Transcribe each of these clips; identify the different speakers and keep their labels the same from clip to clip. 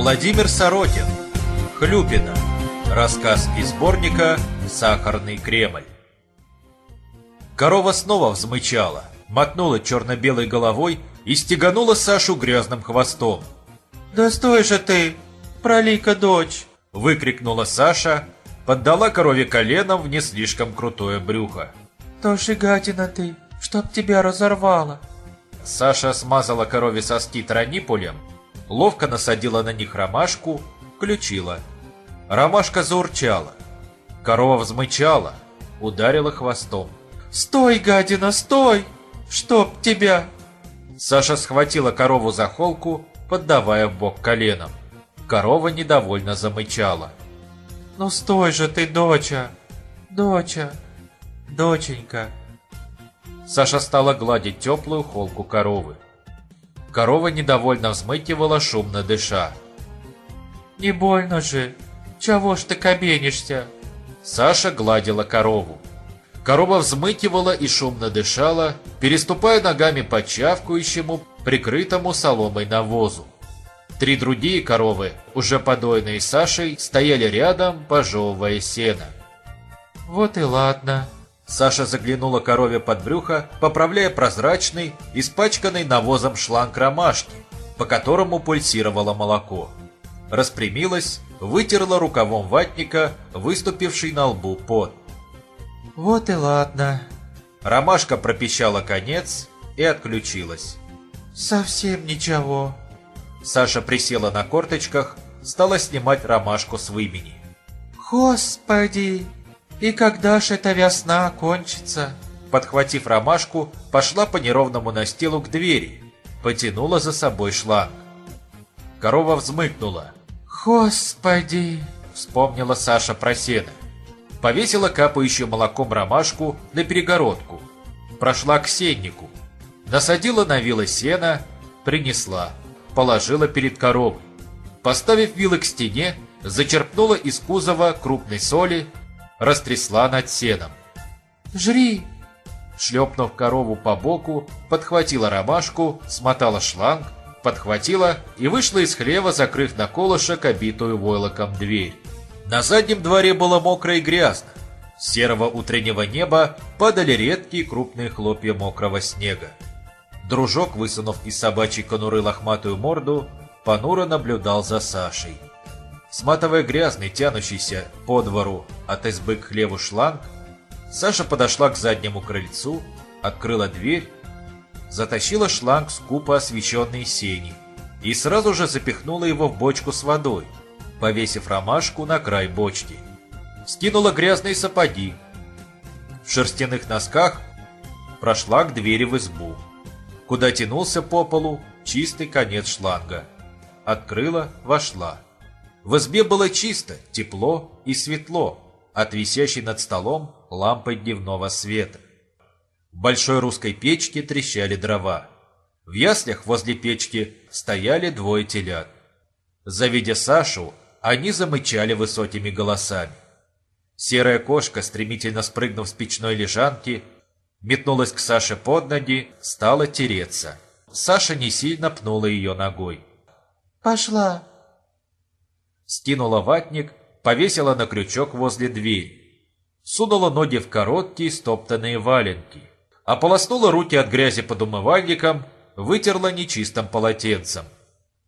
Speaker 1: Владимир Сорокин. Хлюпина. Рассказ из сборника «Сахарный Кремль». Корова снова взмычала, мотнула черно-белой головой и стеганула Сашу грязным хвостом.
Speaker 2: «Да стой же ты, пролика дочь!»
Speaker 1: Выкрикнула Саша, поддала корове коленом в не слишком крутое брюхо.
Speaker 2: «Тоже гадина ты, чтоб тебя разорвало!»
Speaker 1: Саша смазала корове соски трониполем, ловко насадила на них ромашку, включила. Ромашка заурчала. Корова взмычала, ударила хвостом.
Speaker 2: «Стой, гадина, стой! Чтоб тебя!»
Speaker 1: Саша схватила корову за холку, поддавая в бок коленом. Корова недовольно замычала.
Speaker 2: «Ну стой же ты, доча! Доча! Доченька!»
Speaker 1: Саша стала гладить теплую холку коровы. Корова недовольно взмыкивала, шумно дыша.
Speaker 2: «Не больно же! Чего ж ты кабенишься?»
Speaker 1: Саша гладила корову. Корова взмыкивала и шумно дышала, переступая ногами по чавкающему, прикрытому соломой навозу. Три другие коровы, уже подойные Сашей, стояли рядом, пожевывая сено.
Speaker 2: «Вот и ладно»,
Speaker 1: Саша заглянула корове под брюхо, поправляя прозрачный, испачканный навозом шланг ромашки, по которому пульсировало молоко. Распрямилась, вытерла рукавом ватника, выступивший на лбу пот.
Speaker 2: «Вот и ладно».
Speaker 1: Ромашка пропищала конец и отключилась.
Speaker 2: «Совсем ничего».
Speaker 1: Саша присела на корточках, стала снимать ромашку с вымени.
Speaker 2: «Господи!» «И когда ж эта весна кончится?»
Speaker 1: Подхватив ромашку, пошла по неровному настилу к двери, потянула за собой шланг. Корова взмыкнула.
Speaker 2: «Господи!»
Speaker 1: — вспомнила Саша про сено. Повесила капающую молоком ромашку на перегородку. Прошла к сеннику. Насадила на вилы сена, принесла. Положила перед коровой. Поставив вилы к стене, зачерпнула из кузова крупной соли, растрясла над сеном.
Speaker 2: «Жри!»
Speaker 1: Шлепнув корову по боку, подхватила ромашку, смотала шланг, подхватила и вышла из хлева, закрыв на колышек обитую войлоком дверь. На заднем дворе было мокро и грязно. С серого утреннего неба падали редкие крупные хлопья мокрого снега. Дружок, высунув из собачьей конуры лохматую морду, понуро наблюдал за Сашей. Сматывая грязный, тянущийся по двору от избы к хлеву шланг, Саша подошла к заднему крыльцу, открыла дверь, затащила шланг с купа освещенной сени и сразу же запихнула его в бочку с водой, повесив ромашку на край бочки. Скинула грязные сапоги. В шерстяных носках прошла к двери в избу, куда тянулся по полу чистый конец шланга. Открыла, вошла. В избе было чисто, тепло и светло от висящей над столом лампы дневного света. В большой русской печке трещали дрова. В яслях возле печки стояли двое телят. Завидя Сашу, они замычали высокими голосами. Серая кошка, стремительно спрыгнув с печной лежанки, метнулась к Саше под ноги, стала тереться. Саша не сильно пнула ее ногой.
Speaker 2: «Пошла!»
Speaker 1: Скинула ватник, повесила на крючок возле двери, сунула ноги в короткие стоптанные валенки, ополоснула руки от грязи под умывальником, вытерла нечистым полотенцем,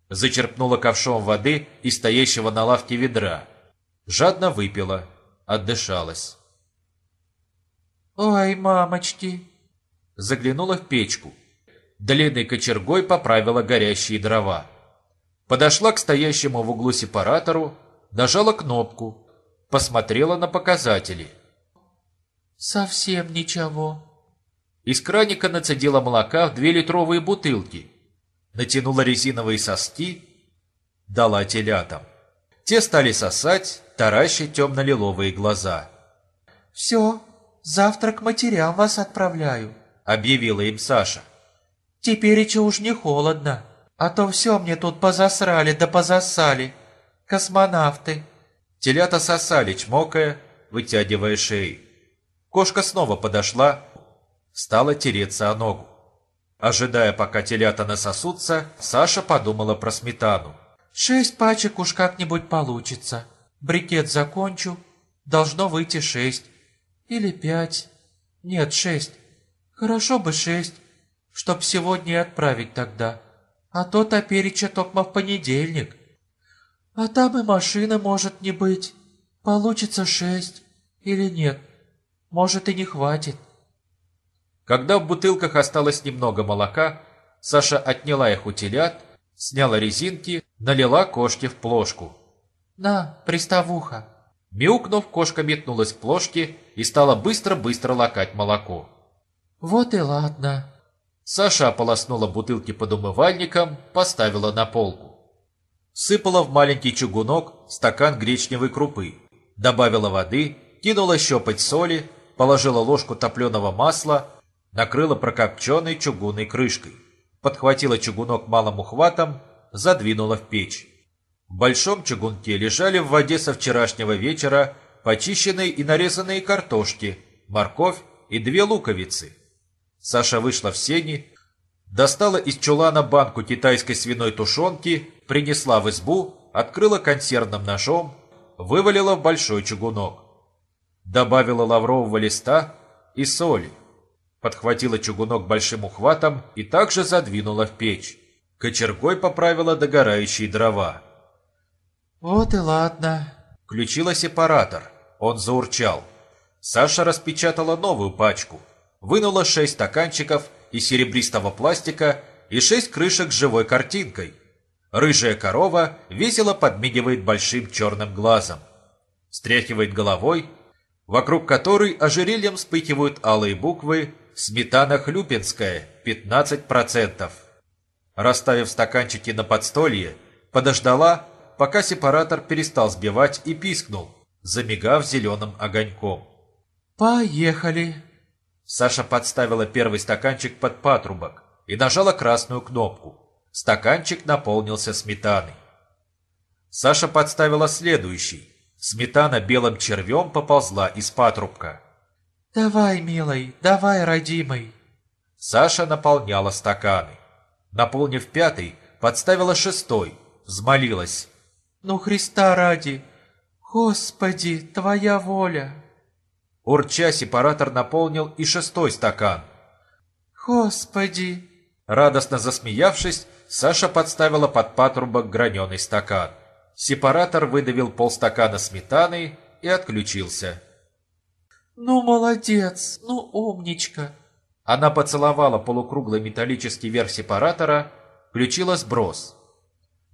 Speaker 1: зачерпнула ковшом воды из стоящего на лавке ведра, жадно выпила, отдышалась.
Speaker 2: «Ой, мамочки!»
Speaker 1: Заглянула в печку. Длинной кочергой поправила горящие дрова. Подошла к стоящему в углу сепаратору, нажала кнопку, посмотрела на показатели.
Speaker 2: «Совсем ничего».
Speaker 1: Из краника нацедила молока в две литровые бутылки, натянула резиновые соски, дала телятам. Те стали сосать, таращить темно-лиловые глаза.
Speaker 2: «Все, завтра к матерям вас отправляю», —
Speaker 1: объявила им Саша.
Speaker 2: «Теперь еще уж не холодно». А то все мне тут позасрали да позасали. Космонавты.
Speaker 1: Телята сосали, чмокая, вытягивая шеи. Кошка снова подошла, стала тереться о ногу. Ожидая, пока телята насосутся, Саша подумала про сметану.
Speaker 2: Шесть пачек уж как-нибудь получится. Брикет закончу, должно выйти шесть. Или пять. Нет, шесть. Хорошо бы шесть, чтоб сегодня и отправить тогда. А то топереча токма в понедельник. А там и машина может не быть. Получится шесть. Или нет. Может и не хватит.
Speaker 1: Когда в бутылках осталось немного молока, Саша отняла их у телят, сняла резинки, налила кошке в плошку.
Speaker 2: «На, приставуха!»
Speaker 1: Мяукнув, кошка метнулась к плошке и стала быстро-быстро лакать молоко.
Speaker 2: «Вот и ладно».
Speaker 1: Саша ополоснула бутылки под умывальником, поставила на полку. Сыпала в маленький чугунок стакан гречневой крупы, добавила воды, кинула щепоть соли, положила ложку топленого масла, накрыла прокопченной чугунной крышкой, подхватила чугунок малым ухватом, задвинула в печь. В большом чугунке лежали в воде со вчерашнего вечера почищенные и нарезанные картошки, морковь и две луковицы. Саша вышла в сени, достала из чулана банку китайской свиной тушенки, принесла в избу, открыла консервным ножом, вывалила в большой чугунок. Добавила лаврового листа и соли. Подхватила чугунок большим ухватом и также задвинула в печь. Кочергой поправила догорающие дрова.
Speaker 2: «Вот и ладно».
Speaker 1: Включила сепаратор. Он заурчал. Саша распечатала новую пачку. Вынула шесть стаканчиков из серебристого пластика и шесть крышек с живой картинкой. Рыжая корова весело подмигивает большим черным глазом. Стряхивает головой, вокруг которой ожерельем вспыхивают алые буквы «Сметана Хлюпинская, 15%». Расставив стаканчики на подстолье, подождала, пока сепаратор перестал сбивать и пискнул, замигав зеленым огоньком.
Speaker 2: «Поехали!»
Speaker 1: Саша подставила первый стаканчик под патрубок и нажала красную кнопку. Стаканчик наполнился сметаной. Саша подставила следующий. Сметана белым червем поползла из патрубка.
Speaker 2: «Давай, милый, давай, родимый!»
Speaker 1: Саша наполняла стаканы. Наполнив пятый, подставила шестой, взмолилась.
Speaker 2: «Ну, Христа ради! Господи, Твоя воля!»
Speaker 1: Урча сепаратор наполнил и шестой стакан.
Speaker 2: «Господи!»
Speaker 1: Радостно засмеявшись, Саша подставила под патрубок граненый стакан. Сепаратор выдавил полстакана сметаны и отключился.
Speaker 2: «Ну, молодец! Ну, умничка!»
Speaker 1: Она поцеловала полукруглый металлический верх сепаратора, включила сброс.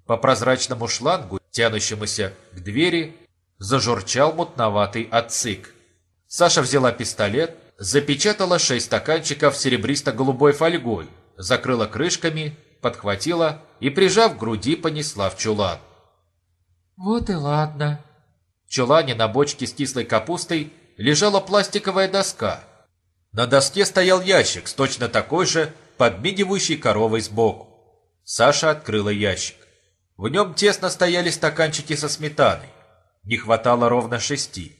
Speaker 1: По прозрачному шлангу, тянущемуся к двери, зажурчал мутноватый отцик. Саша взяла пистолет, запечатала шесть стаканчиков серебристо-голубой фольгой, закрыла крышками, подхватила и, прижав к груди, понесла в чулан.
Speaker 2: «Вот и ладно».
Speaker 1: В чулане на бочке с кислой капустой лежала пластиковая доска. На доске стоял ящик с точно такой же, подмигивающей коровой сбоку. Саша открыла ящик. В нем тесно стояли стаканчики со сметаной. Не хватало ровно шести.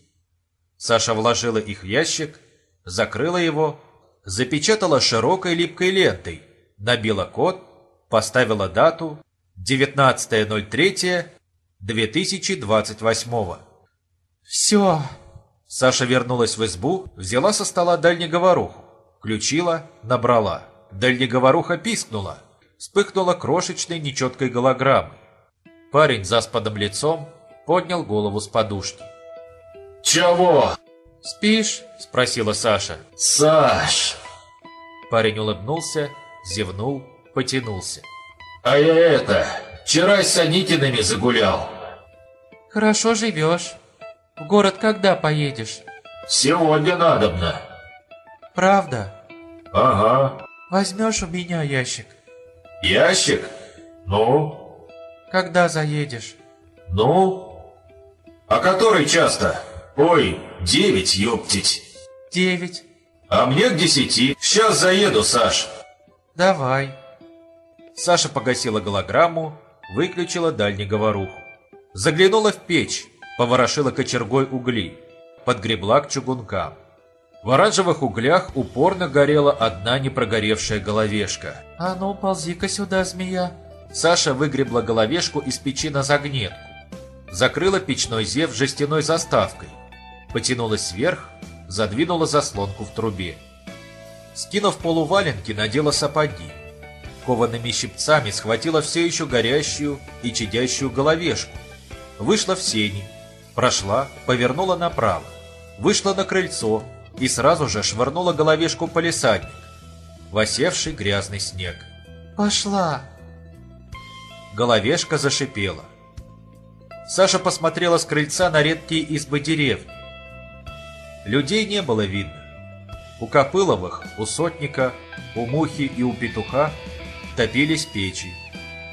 Speaker 1: Саша вложила их в ящик, закрыла его, запечатала широкой липкой лентой, набила код, поставила дату 19.03.2028.
Speaker 2: «Все!»
Speaker 1: Саша вернулась в избу, взяла со стола дальнеговоруху, включила, набрала. Дальнеговоруха пискнула, вспыхнула крошечной нечеткой голограммой. Парень заспанным лицом поднял голову с подушки.
Speaker 3: «Чего?»
Speaker 2: «Спишь?»
Speaker 1: – спросила Саша.
Speaker 3: «Саш!»
Speaker 1: Парень улыбнулся, зевнул, потянулся.
Speaker 3: «А я это, вчера с Аникиными загулял».
Speaker 2: «Хорошо живешь. В город когда поедешь?»
Speaker 3: «Сегодня надобно».
Speaker 2: «Правда?
Speaker 3: «Ага».
Speaker 2: Возьмешь у меня ящик?»
Speaker 3: «Ящик? Ну?
Speaker 2: «Когда заедешь?»
Speaker 3: Ну? А который часто? Ой, девять, ёптить».
Speaker 2: «Девять.
Speaker 3: «А мне к десяти. Сейчас заеду, Саш».
Speaker 2: Давай».
Speaker 1: Саша погасила голограмму, выключила дальнеговоруху. Заглянула в печь, поворошила кочергой угли, подгребла к чугункам. В оранжевых углях упорно горела одна непрогоревшая головешка.
Speaker 2: «А ну, ползи-ка сюда, змея.
Speaker 1: Саша выгребла головешку из печи на загнетку, закрыла печной зев жестяной заставкой, потянулась вверх, задвинула заслонку в трубе. Скинув полуваленки, надела сапоги. Коваными щипцами схватила все еще горящую и чадящую головешку. Вышла в сени, прошла, повернула направо, вышла на крыльцо и сразу же швырнула головешку полисадник в осевший грязный снег.
Speaker 2: «Пошла!»
Speaker 1: Головешка зашипела. Саша посмотрела с крыльца на редкие избы деревни. Людей не было видно. У Копыловых, у Сотника, у Мухи и у Петуха топились печи.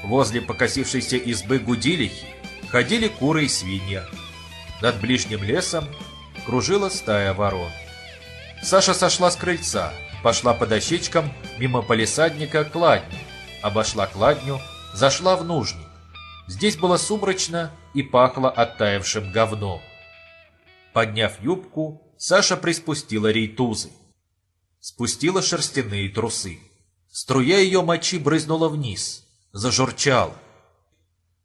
Speaker 1: Возле покосившейся избы Гудилихи ходили куры и свинья. Над ближним лесом кружила стая ворон. Саша сошла с крыльца, пошла по дощечкам мимо полисадника к ладне, обошла кладню, зашла в нужник. Здесь было сумрачно и пахло оттаившим говном. Подняв юбку, Саша приспустила рейтузы. Спустила шерстяные трусы. Струя ее мочи брызнула вниз, зажурчала.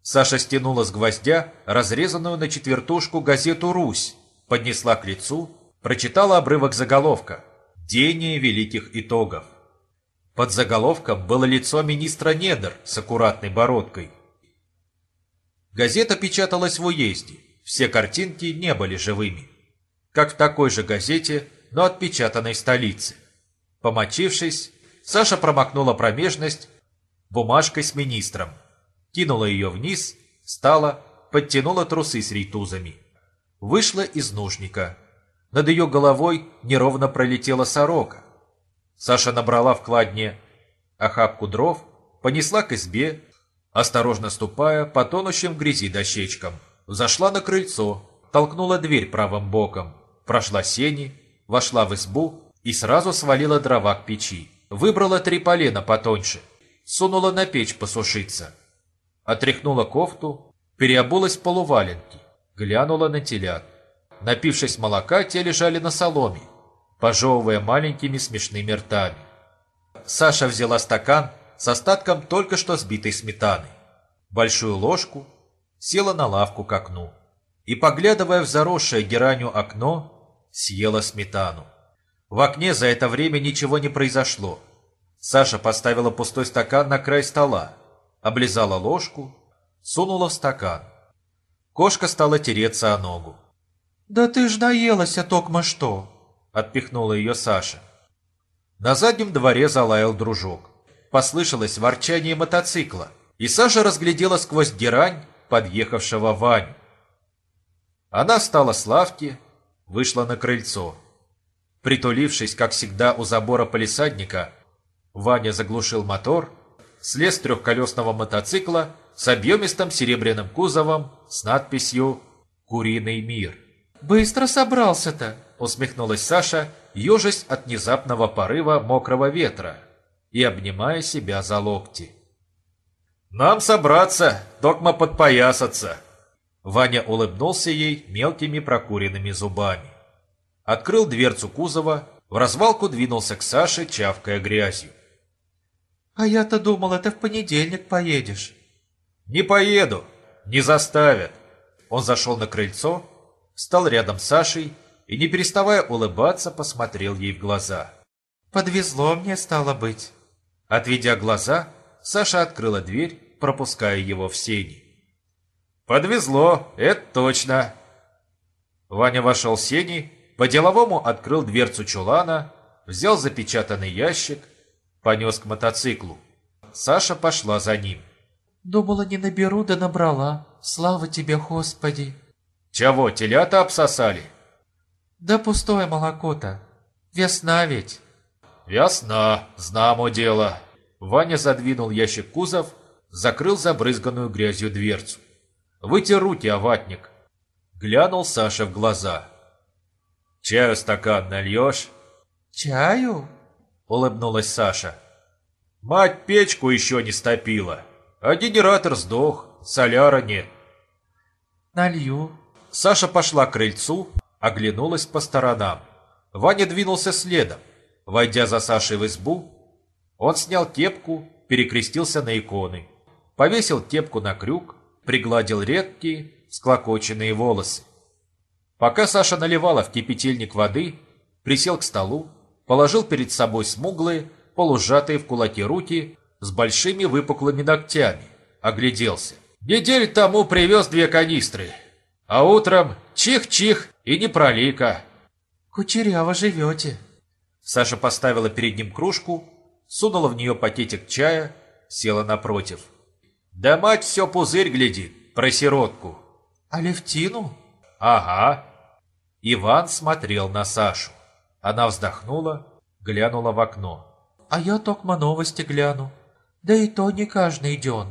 Speaker 1: Саша стянула с гвоздя разрезанную на четвертушку газету «Русь», поднесла к лицу, прочитала обрывок заголовка «Дение великих итогов». Под заголовком было лицо министра недр с аккуратной бородкой. Газета печаталась в уезде, все картинки не были живыми. Как в такой же газете, но отпечатанной столице. Помочившись, Саша промокнула промежность бумажкой с министром, кинула ее вниз, встала, подтянула трусы с рейтузами. Вышла из нужника. Над ее головой неровно пролетела сорока. Саша набрала в кладне охапку дров, понесла к избе, осторожно ступая по тонущим грязи дощечкам. Зашла на крыльцо, толкнула дверь правым боком, прошла сени, вошла в избу и сразу свалила дрова к печи. Выбрала три полена потоньше, сунула на печь посушиться. Отряхнула кофту, переобулась в полуваленки, глянула на телят. Напившись молока, те лежали на соломе, пожевывая маленькими смешными ртами. Саша взяла стакан с остатком только что сбитой сметаны, большую ложку, села на лавку к окну и, поглядывая в заросшее геранью окно, съела сметану. В окне за это время ничего не произошло. Саша поставила пустой стакан на край стола, облизала ложку, сунула в стакан. Кошка стала тереться о ногу.
Speaker 2: «Да ты ж наелась, а токмо что!»
Speaker 1: — отпихнула ее Саша. На заднем дворе залаял дружок. Послышалось ворчание мотоцикла, и Саша разглядела сквозь герань подъехавшего Ваню. Она встала с лавки, вышла на крыльцо. Притулившись, как всегда, у забора полисадника, Ваня заглушил мотор, слез с трехколесного мотоцикла с объемистым серебряным кузовом с надписью «Куриный мир».
Speaker 2: «Быстро собрался-то!»
Speaker 1: — усмехнулась Саша, ежась от внезапного порыва мокрого ветра и обнимая себя за локти. «Нам собраться, догма подпоясаться!» Ваня улыбнулся ей мелкими прокуренными зубами открыл дверцу кузова, в развалку двинулся к Саше, чавкая грязью.
Speaker 2: «А я-то думал, это в понедельник поедешь».
Speaker 1: «Не поеду, не заставят». Он зашел на крыльцо, встал рядом с Сашей и, не переставая улыбаться, посмотрел ей в глаза.
Speaker 2: «Подвезло мне, стало быть».
Speaker 1: Отведя глаза, Саша открыла дверь, пропуская его в сени. «Подвезло, это точно». Ваня вошел в сени по-деловому открыл дверцу чулана, взял запечатанный ящик, понес к мотоциклу. Саша пошла за ним.
Speaker 2: «Думала, не наберу, да набрала. Слава тебе, Господи!»
Speaker 1: «Чего, телята обсосали?»
Speaker 2: «Да пустое молоко-то. Весна ведь».
Speaker 1: «Весна, знамо дело». Ваня задвинул ящик кузов, закрыл забрызганную грязью дверцу. Вытер руки о ватник. Глянул Саша в глаза. «Чаю стакан нальешь?»
Speaker 2: «Чаю?»
Speaker 1: — улыбнулась Саша. «Мать печку еще не стопила, а генератор сдох, соляра нет».
Speaker 2: «Налью».
Speaker 1: Саша пошла к крыльцу, оглянулась по сторонам. Ваня двинулся следом. Войдя за Сашей в избу, он снял кепку, перекрестился на иконы. повесил кепку на крюк, пригладил редкие, склокоченные волосы. Пока Саша наливала в кипятильник воды, присел к столу, положил перед собой смуглые, полужатые в кулаки руки с большими выпуклыми ногтями, огляделся. Недель тому привез две канистры, а утром чих-чих и не пролика.
Speaker 2: Кучеряво живете.
Speaker 1: Саша поставила перед ним кружку, сунула в нее пакетик чая, села напротив. Да мать все пузырь глядит, про сиротку.
Speaker 2: А Левтину?
Speaker 1: Ага. Иван смотрел на Сашу. Она вздохнула, глянула в окно.
Speaker 2: А я токмо новости гляну. Да и то не каждый день.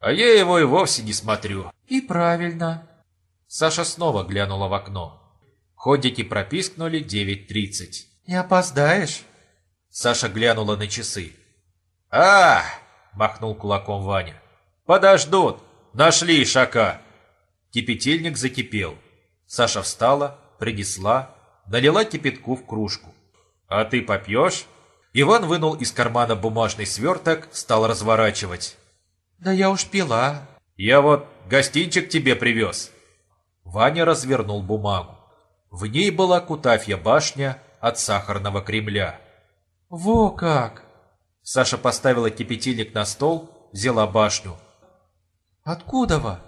Speaker 1: А я его и вовсе не смотрю.
Speaker 2: И правильно.
Speaker 1: Саша снова глянула в окно. Ходики пропискнули 9.30.
Speaker 2: Не опоздаешь?
Speaker 1: Саша глянула на часы. а махнул кулаком Ваня. «Подождут! Нашли ишака!» Кипятильник закипел. Саша встала, принесла, налила кипятку в кружку. «А ты попьешь?» Иван вынул из кармана бумажный сверток, стал разворачивать.
Speaker 2: «Да я уж пила».
Speaker 1: «Я вот гостинчик тебе привез». Ваня развернул бумагу. В ней была Кутафья башня от Сахарного Кремля.
Speaker 2: «Во как!»
Speaker 1: Саша поставила кипятильник на стол, взяла башню.
Speaker 2: «Откуда во?»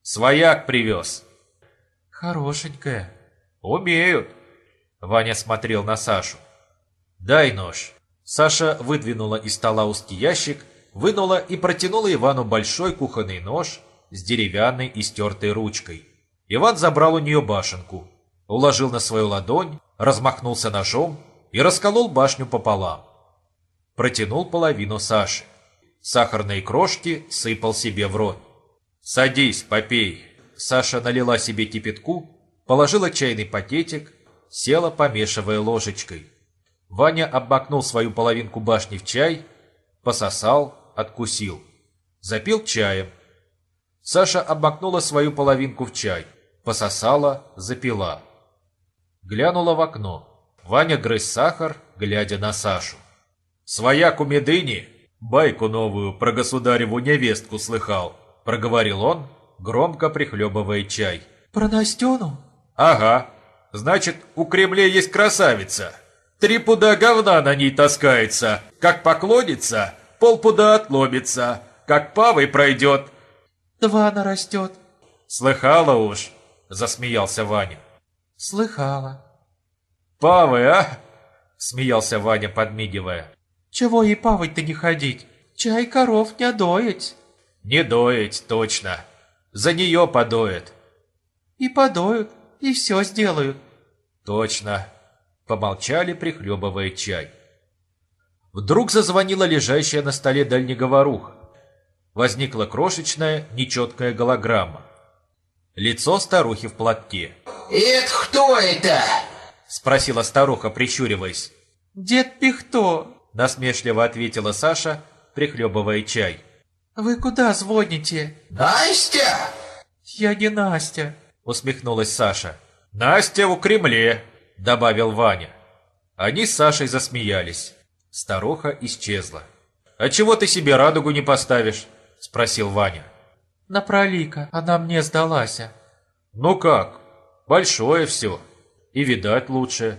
Speaker 1: «Свояк привез».
Speaker 2: «Хорошенькая».
Speaker 1: «Умеют». Ваня смотрел на Сашу. «Дай нож». Саша выдвинула из стола узкий ящик, вынула и протянула Ивану большой кухонный нож с деревянной и стертой ручкой. Иван забрал у нее башенку, уложил на свою ладонь, размахнулся ножом и расколол башню пополам. Протянул половину Саши. Сахарные крошки сыпал себе в рот. «Садись, попей». Саша налила себе кипятку, положила чайный пакетик, села, помешивая ложечкой. Ваня обмакнул свою половинку башни в чай, пососал, откусил. Запил чаем. Саша обмакнула свою половинку в чай, пососала, запила. Глянула в окно. Ваня грыз сахар, глядя на Сашу. «Свояк у Медыни байку новую про государеву невестку слыхал», проговорил он, громко прихлебывая чай.
Speaker 2: «Про Настену?»
Speaker 1: «Ага. Значит, у Кремля есть красавица. Три пуда говна на ней таскается. Как поклонится, полпуда отломится. Как павой пройдет».
Speaker 2: «Два нарастет».
Speaker 1: «Слыхала уж», — засмеялся Ваня.
Speaker 2: «Слыхала».
Speaker 1: «Павы, а?» — смеялся Ваня, подмигивая.
Speaker 2: «Чего ей павой-то не ходить? Чай коров не доить».
Speaker 1: «Не доить, точно. За нее подоят».
Speaker 2: «И подоют, и все сделают».
Speaker 1: «Точно». Помолчали, прихлебывая чай. Вдруг зазвонила лежащая на столе дальнеговоруха. Возникла крошечная, нечеткая голограмма. Лицо старухи в платке.
Speaker 4: «Это кто это?»
Speaker 1: Спросила старуха, прищуриваясь.
Speaker 2: «Дед Пихто!»
Speaker 1: Насмешливо ответила Саша, прихлебывая чай.
Speaker 2: «Вы куда звоните?»
Speaker 4: «Настя!»
Speaker 2: «Я не Настя!»
Speaker 1: Усмехнулась Саша. «Настя у Кремле!» Добавил Ваня. Они с Сашей засмеялись. Старуха исчезла. «А чего ты себе радугу не поставишь?» Спросил Ваня.
Speaker 2: «На пролика она мне сдалась».
Speaker 1: «Ну как? Большое все. И видать лучше».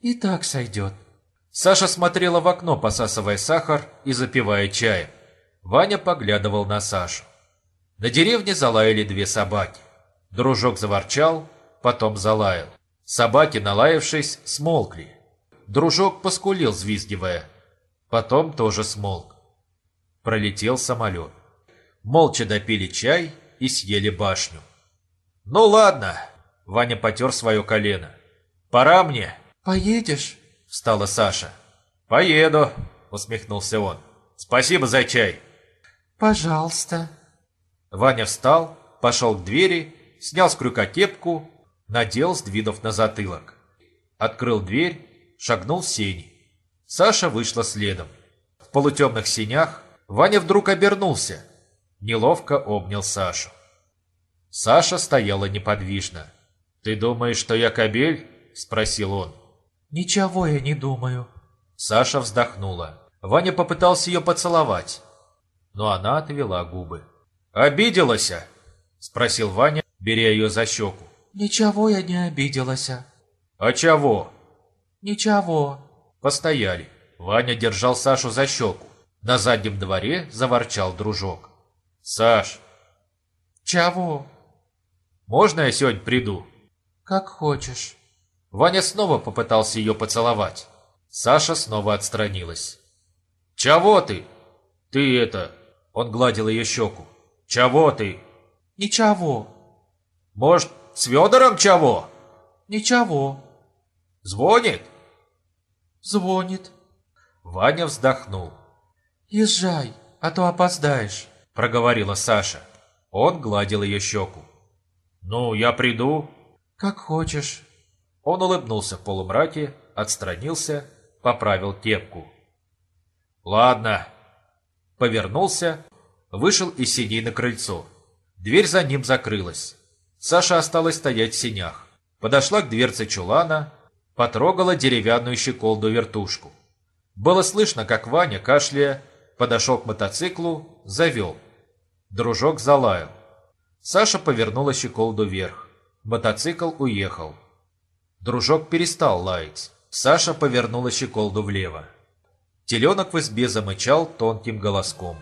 Speaker 2: «И так сойдет».
Speaker 1: Саша смотрела в окно, посасывая сахар и запивая чаем. Ваня поглядывал на Сашу. На деревне залаяли две собаки. Дружок заворчал, потом залаял. Собаки, налаявшись, смолкли. Дружок поскулил, взвизгивая. Потом тоже смолк. Пролетел самолет. Молча допили чай и съели башню. «Ну ладно», — Ваня потер свое колено. «Пора мне».
Speaker 2: «Поедешь?»
Speaker 1: — встала Саша. «Поеду», — усмехнулся он. «Спасибо за чай».
Speaker 2: «Пожалуйста».
Speaker 1: Ваня встал, пошел к двери, снял с крюка кепку, надел, сдвинув на затылок. Открыл дверь, шагнул в сени. Саша вышла следом. В полутемных сенях Ваня вдруг обернулся, неловко обнял Сашу. Саша стояла неподвижно. «Ты думаешь, что я кобель?» – спросил он.
Speaker 2: «Ничего я не думаю».
Speaker 1: Саша вздохнула. Ваня попытался ее поцеловать. но она отвела губы. «Обиделась?» — спросил Ваня, беря ее за щеку.
Speaker 2: «Ничего я не обиделась.
Speaker 1: «А чего?»
Speaker 2: Ничего».
Speaker 1: Постояли. Ваня держал Сашу за щеку. На заднем дворе заворчал дружок. «Саш,
Speaker 2: «Чего?»
Speaker 1: можно я сегодня приду?»
Speaker 2: «Как хочешь».
Speaker 1: Ваня снова попытался ее поцеловать. Саша снова отстранилась. «Чего ты? Ты это...» Он гладил ее щеку. «Чего ты?
Speaker 2: «Ничего».
Speaker 1: Может, с Федором чего?»
Speaker 2: «Ничего».
Speaker 1: «Звонит?»
Speaker 2: Звонит.
Speaker 1: Ваня вздохнул.
Speaker 2: «Езжай, а то опоздаешь», —
Speaker 1: проговорила Саша. Он гладил ее щеку. «Ну, я приду».
Speaker 2: «Как хочешь».
Speaker 1: Он улыбнулся в полумраке, отстранился, поправил кепку. «Ладно». Повернулся, вышел из синей на крыльцо. Дверь за ним закрылась. Саша осталась стоять в синях. Подошла к дверце чулана, потрогала деревянную щеколду-вертушку. Было слышно, как Ваня, кашляя, подошел к мотоциклу, завел. Дружок залаял. Саша повернула щеколду вверх. Мотоцикл уехал. Дружок перестал лаять. Саша повернула щеколду влево. Теленок в избе замычал тонким голоском.